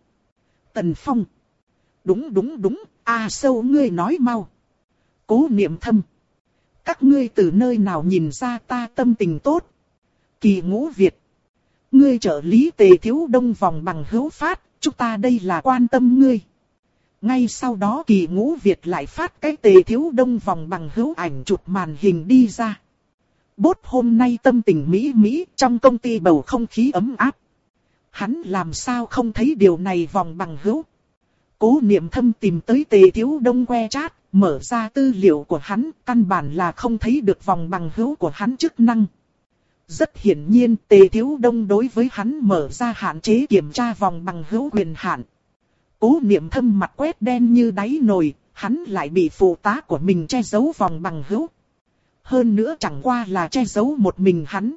Tần Phong. Đúng đúng đúng, a sâu ngươi nói mau. Cố niệm thâm. Các ngươi từ nơi nào nhìn ra ta tâm tình tốt. Kỳ ngũ Việt. Ngươi trợ lý tề thiếu đông vòng bằng hữu phát, chúng ta đây là quan tâm ngươi. Ngay sau đó kỳ ngũ Việt lại phát cái tề thiếu đông vòng bằng hữu ảnh chụp màn hình đi ra. Bốt hôm nay tâm tình Mỹ Mỹ trong công ty bầu không khí ấm áp. Hắn làm sao không thấy điều này vòng bằng hữu. Cố niệm thâm tìm tới tề thiếu đông que chat, mở ra tư liệu của hắn, căn bản là không thấy được vòng bằng hữu của hắn chức năng. Rất hiển nhiên tề thiếu đông đối với hắn mở ra hạn chế kiểm tra vòng bằng hữu quyền hạn. Cố niệm thâm mặt quét đen như đáy nồi, hắn lại bị phụ tá của mình che giấu vòng bằng hữu. Hơn nữa chẳng qua là che giấu một mình hắn.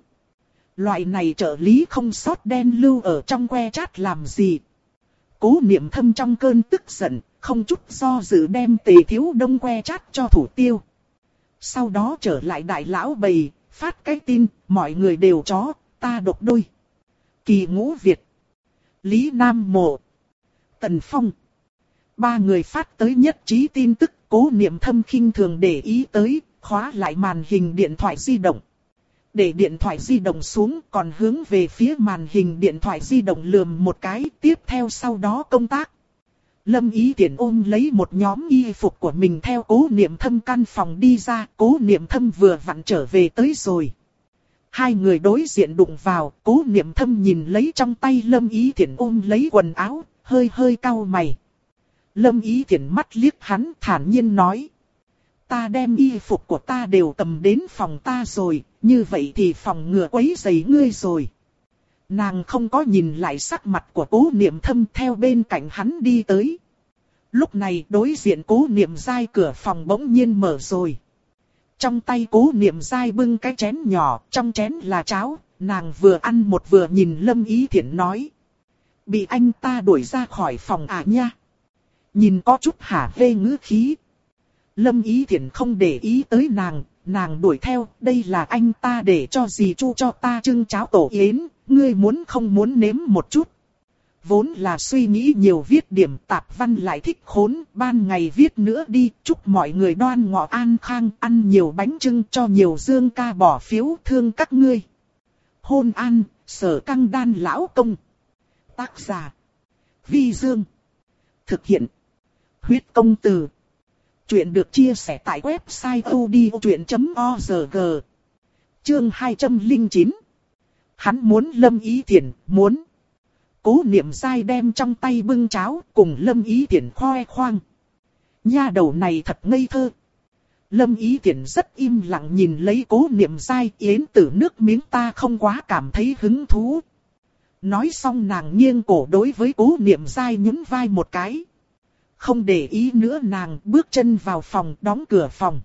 Loại này trợ lý không sót đen lưu ở trong que chat làm gì. Cố niệm thâm trong cơn tức giận, không chút do dự đem tề thiếu đông que chat cho thủ tiêu. Sau đó trở lại đại lão bầy, phát cái tin, mọi người đều chó, ta độc đôi. Kỳ ngũ Việt, Lý Nam Mộ, Tần Phong. Ba người phát tới nhất trí tin tức, cố niệm thâm khinh thường để ý tới, khóa lại màn hình điện thoại di động. Để điện thoại di động xuống còn hướng về phía màn hình điện thoại di động lườm một cái tiếp theo sau đó công tác. Lâm ý tiện ôm lấy một nhóm y phục của mình theo cố niệm thâm căn phòng đi ra, cố niệm thâm vừa vặn trở về tới rồi. Hai người đối diện đụng vào, cố niệm thâm nhìn lấy trong tay lâm ý thiện ôm lấy quần áo, hơi hơi cau mày. Lâm ý thiện mắt liếc hắn thản nhiên nói. Ta đem y phục của ta đều cầm đến phòng ta rồi, như vậy thì phòng ngừa quấy giày ngươi rồi. Nàng không có nhìn lại sắc mặt của cố niệm thâm theo bên cạnh hắn đi tới. Lúc này đối diện cố niệm dai cửa phòng bỗng nhiên mở rồi. Trong tay cố niệm dai bưng cái chén nhỏ, trong chén là cháo, nàng vừa ăn một vừa nhìn Lâm Ý thiện nói. Bị anh ta đuổi ra khỏi phòng à nha. Nhìn có chút hả vê ngữ khí. Lâm Ý Thiển không để ý tới nàng, nàng đuổi theo, đây là anh ta để cho dì chu cho ta trưng cháo tổ yến, ngươi muốn không muốn nếm một chút. Vốn là suy nghĩ nhiều viết điểm tạp văn lại thích khốn, ban ngày viết nữa đi, chúc mọi người đoan ngọ an khang, ăn nhiều bánh trưng cho nhiều dương ca bỏ phiếu thương các ngươi. Hôn an, sở căng đan lão công. Tác giả. Vi Dương. Thực hiện. Huyết công từ. Chuyện được chia sẻ tại website odchuyện.org. Chương 209. Hắn muốn lâm ý Thiển, muốn. Cố niệm dai đem trong tay bưng cháo cùng lâm ý Thiển khoe khoang. Nha đầu này thật ngây thơ. Lâm ý Thiển rất im lặng nhìn lấy cố niệm dai yến tử nước miếng ta không quá cảm thấy hứng thú. Nói xong nàng nghiêng cổ đối với cố niệm dai nhún vai một cái. Không để ý nữa nàng bước chân vào phòng đóng cửa phòng.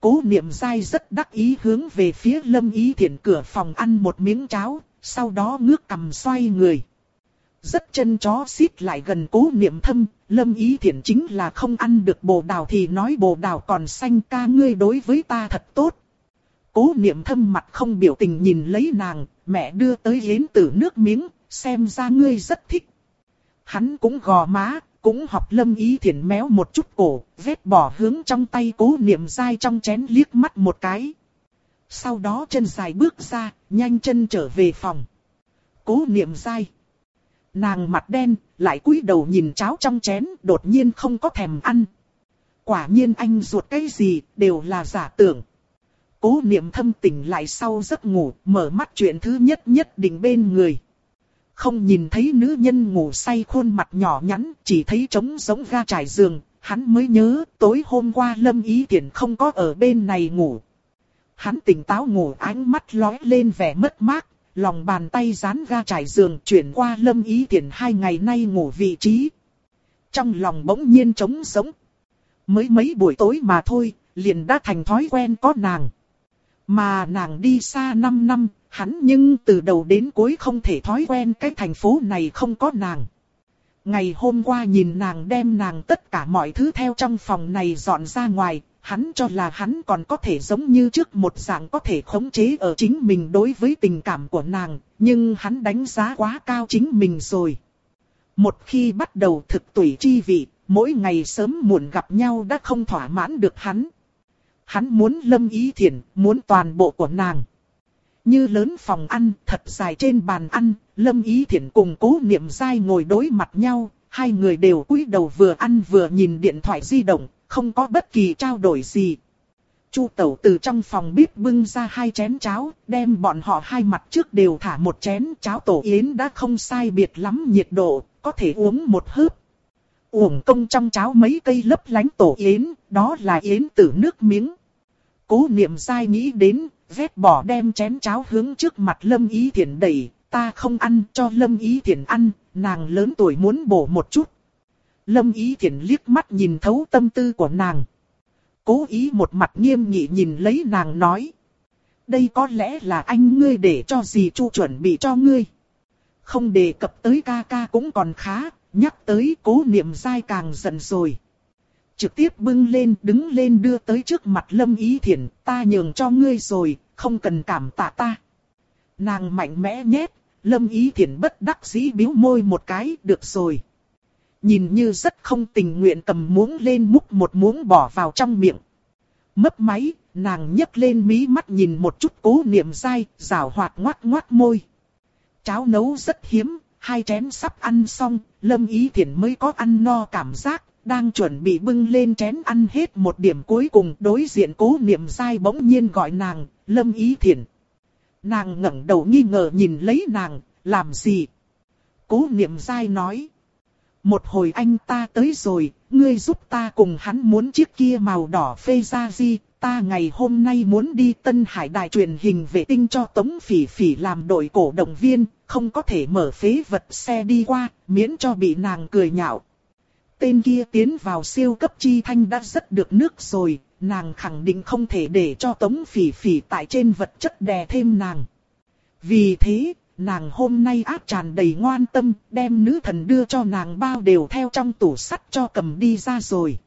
Cố niệm dai rất đắc ý hướng về phía lâm ý thiện cửa phòng ăn một miếng cháo, sau đó ngước cầm xoay người. Rất chân chó xít lại gần cố niệm thâm, lâm ý thiện chính là không ăn được bồ đào thì nói bồ đào còn xanh ca ngươi đối với ta thật tốt. Cố niệm thâm mặt không biểu tình nhìn lấy nàng, mẹ đưa tới hến tử nước miếng, xem ra ngươi rất thích. Hắn cũng gò má, cũng học lâm ý thiển méo một chút cổ, vết bỏ hướng trong tay cố niệm dai trong chén liếc mắt một cái. Sau đó chân dài bước ra, nhanh chân trở về phòng. Cố niệm dai. Nàng mặt đen, lại cúi đầu nhìn cháo trong chén, đột nhiên không có thèm ăn. Quả nhiên anh ruột cái gì, đều là giả tưởng. Cố niệm thâm tỉnh lại sau giấc ngủ, mở mắt chuyện thứ nhất nhất định bên người. Không nhìn thấy nữ nhân ngủ say khuôn mặt nhỏ nhắn, chỉ thấy trống giống ga trải giường, hắn mới nhớ tối hôm qua Lâm Ý Tiễn không có ở bên này ngủ. Hắn tỉnh táo ngủ ánh mắt lóe lên vẻ mất mát, lòng bàn tay dán ga trải giường chuyển qua Lâm Ý Tiễn hai ngày nay ngủ vị trí. Trong lòng bỗng nhiên trống giống. Mới mấy buổi tối mà thôi, liền đã thành thói quen có nàng. Mà nàng đi xa 5 năm, hắn nhưng từ đầu đến cuối không thể thói quen cái thành phố này không có nàng. Ngày hôm qua nhìn nàng đem nàng tất cả mọi thứ theo trong phòng này dọn ra ngoài, hắn cho là hắn còn có thể giống như trước một dạng có thể khống chế ở chính mình đối với tình cảm của nàng, nhưng hắn đánh giá quá cao chính mình rồi. Một khi bắt đầu thực tủy chi vị, mỗi ngày sớm muộn gặp nhau đã không thỏa mãn được hắn. Hắn muốn lâm ý thiện, muốn toàn bộ của nàng. Như lớn phòng ăn, thật dài trên bàn ăn, lâm ý thiện cùng cố niệm dai ngồi đối mặt nhau, hai người đều cúi đầu vừa ăn vừa nhìn điện thoại di động, không có bất kỳ trao đổi gì. Chu Tẩu từ trong phòng bếp bưng ra hai chén cháo, đem bọn họ hai mặt trước đều thả một chén cháo tổ yến đã không sai biệt lắm nhiệt độ, có thể uống một hớp. Uổng công trong cháo mấy cây lấp lánh tổ yến, đó là yến tử nước miếng. Cố niệm sai nghĩ đến, vét bỏ đem chén cháo hướng trước mặt Lâm Ý Thiển đẩy, ta không ăn cho Lâm Ý Thiển ăn, nàng lớn tuổi muốn bổ một chút. Lâm Ý Thiển liếc mắt nhìn thấu tâm tư của nàng. Cố ý một mặt nghiêm nghị nhìn lấy nàng nói. Đây có lẽ là anh ngươi để cho gì chu chuẩn bị cho ngươi. Không đề cập tới ca ca cũng còn khá, nhắc tới cố niệm dai càng giận rồi. Trực tiếp bưng lên đứng lên đưa tới trước mặt Lâm Ý Thiển, ta nhường cho ngươi rồi, không cần cảm tạ ta. Nàng mạnh mẽ nhét, Lâm Ý Thiển bất đắc dĩ biếu môi một cái, được rồi. Nhìn như rất không tình nguyện cầm muỗng lên múc một muỗng bỏ vào trong miệng. Mấp máy, nàng nhấc lên mí mắt nhìn một chút cố niệm dai, rào hoạt ngoát ngoát môi. Cháo nấu rất hiếm, hai chén sắp ăn xong, Lâm Ý Thiển mới có ăn no cảm giác, đang chuẩn bị bưng lên chén ăn hết một điểm cuối cùng đối diện cố niệm dai bỗng nhiên gọi nàng, Lâm Ý Thiển. Nàng ngẩng đầu nghi ngờ nhìn lấy nàng, làm gì? Cố niệm dai nói. Một hồi anh ta tới rồi, ngươi giúp ta cùng hắn muốn chiếc kia màu đỏ phê ra gì, ta ngày hôm nay muốn đi Tân Hải đài truyền hình vệ tinh cho Tống Phỉ Phỉ làm đội cổ động viên, không có thể mở phế vật xe đi qua, miễn cho bị nàng cười nhạo. Tên kia tiến vào siêu cấp chi thanh đã rất được nước rồi, nàng khẳng định không thể để cho Tống Phỉ Phỉ tại trên vật chất đè thêm nàng. Vì thế, nàng hôm nay áp tràn đầy ngoan tâm, đem nữ thần đưa cho nàng bao đều theo trong tủ sắt cho cầm đi ra rồi.